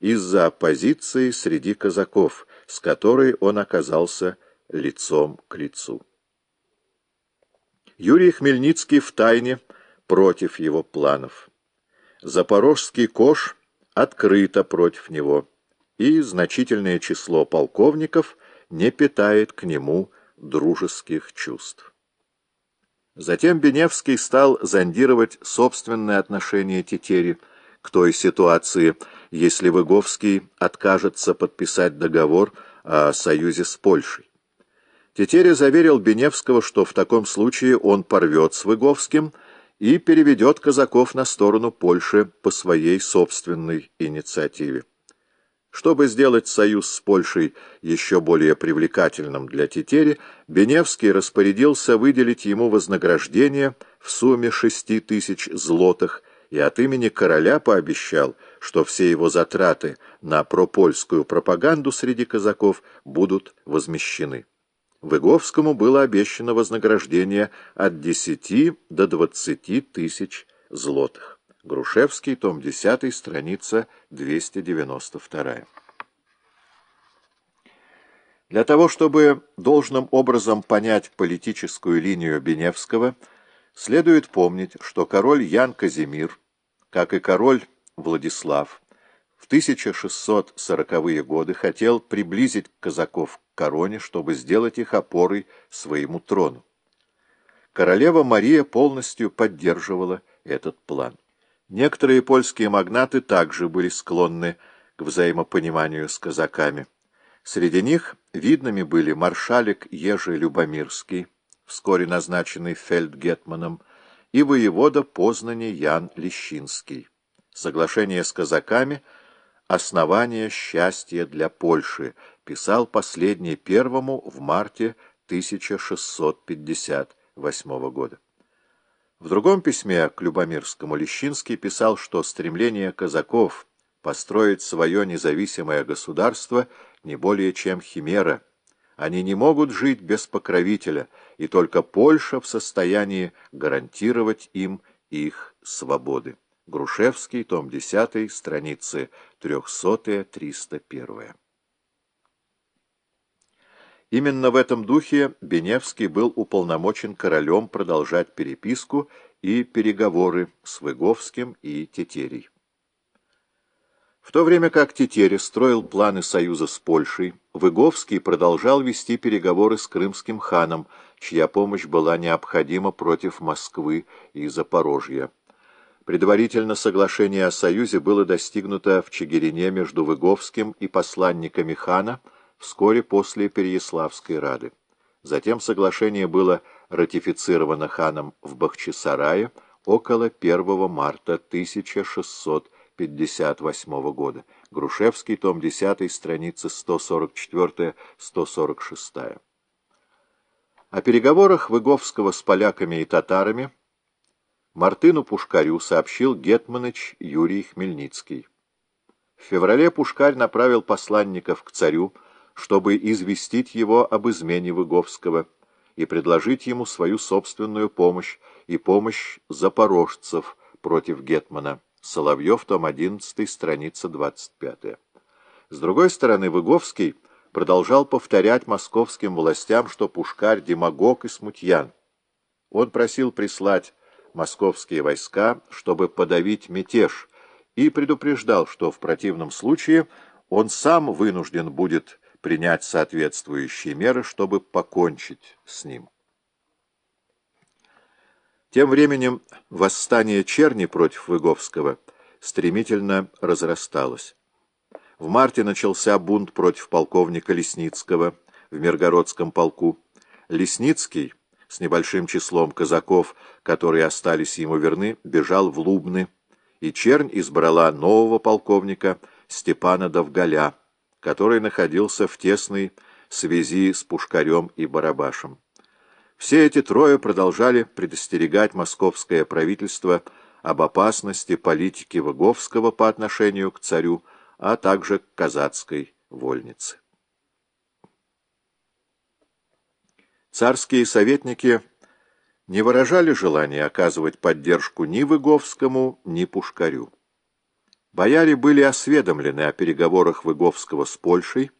из-за оппозиции среди казаков, с которой он оказался лицом к лицу. Юрий Хмельницкий втайне против его планов. Запорожский кош открыто против него, и значительное число полковников не питает к нему дружеских чувств. Затем Беневский стал зондировать собственное отношение Тетери к той ситуации, если Выговский откажется подписать договор о союзе с Польшей. Тетеря заверил Беневского, что в таком случае он порвет с Выговским и переведет казаков на сторону Польши по своей собственной инициативе. Чтобы сделать союз с Польшей еще более привлекательным для Тетери, Беневский распорядился выделить ему вознаграждение в сумме шести тысяч злотых и от имени короля пообещал, что все его затраты на пропольскую пропаганду среди казаков будут возмещены. Выговскому было обещано вознаграждение от 10 до 20 тысяч злотых. Грушевский, том 10, страница 292. Для того, чтобы должным образом понять политическую линию Беневского, следует помнить, что король Ян Казимир, как и король Владислав, в 1640-е годы хотел приблизить казаков к короне, чтобы сделать их опорой своему трону. Королева Мария полностью поддерживала этот план. Некоторые польские магнаты также были склонны к взаимопониманию с казаками. Среди них видными были маршалик Ежи Любомирский, вскоре назначенный фельдгетманом, и воевода Познани Ян Лещинский. Соглашение с казаками — «Основание счастья для Польши», писал последний первому в марте 1658 года. В другом письме к Любомирскому Лещинский писал, что стремление казаков построить свое независимое государство не более чем химера. Они не могут жить без покровителя, и только Польша в состоянии гарантировать им их свободы. Грушевский, том 10, страницы 300-301. Именно в этом духе Беневский был уполномочен королем продолжать переписку и переговоры с Выговским и Тетерей. В то время как Тетеря строил планы союза с Польшей, Выговский продолжал вести переговоры с крымским ханом, чья помощь была необходима против Москвы и Запорожья. Предварительно соглашение о союзе было достигнуто в Чигирине между Выговским и посланниками хана вскоре после Переяславской Рады. Затем соглашение было ратифицировано ханом в Бахчисарае около 1 марта 1658 года. Грушевский, том 10, страницы 144-146. О переговорах Выговского с поляками и татарами Мартыну Пушкарю сообщил Гетманыч Юрий Хмельницкий. В феврале Пушкарь направил посланников к царю, чтобы известить его об измене Выговского и предложить ему свою собственную помощь и помощь запорожцев против Гетмана. Соловьев, том 11, страница 25. С другой стороны, Выговский продолжал повторять московским властям, что Пушкарь – демагог и смутьян. Он просил прислать московские войска, чтобы подавить мятеж, и предупреждал, что в противном случае он сам вынужден будет принять соответствующие меры, чтобы покончить с ним. Тем временем восстание Черни против Выговского стремительно разрасталось. В марте начался бунт против полковника Лесницкого в Миргородском полку. Лесницкий с небольшим числом казаков, которые остались ему верны, бежал в Лубны, и Чернь избрала нового полковника Степана Довгаля, который находился в тесной связи с Пушкарем и Барабашем. Все эти трое продолжали предостерегать московское правительство об опасности политики Выговского по отношению к царю, а также к казацкой вольнице. Царские советники не выражали желания оказывать поддержку ни Выговскому, ни Пушкарю. Бояре были осведомлены о переговорах Выговского с Польшей,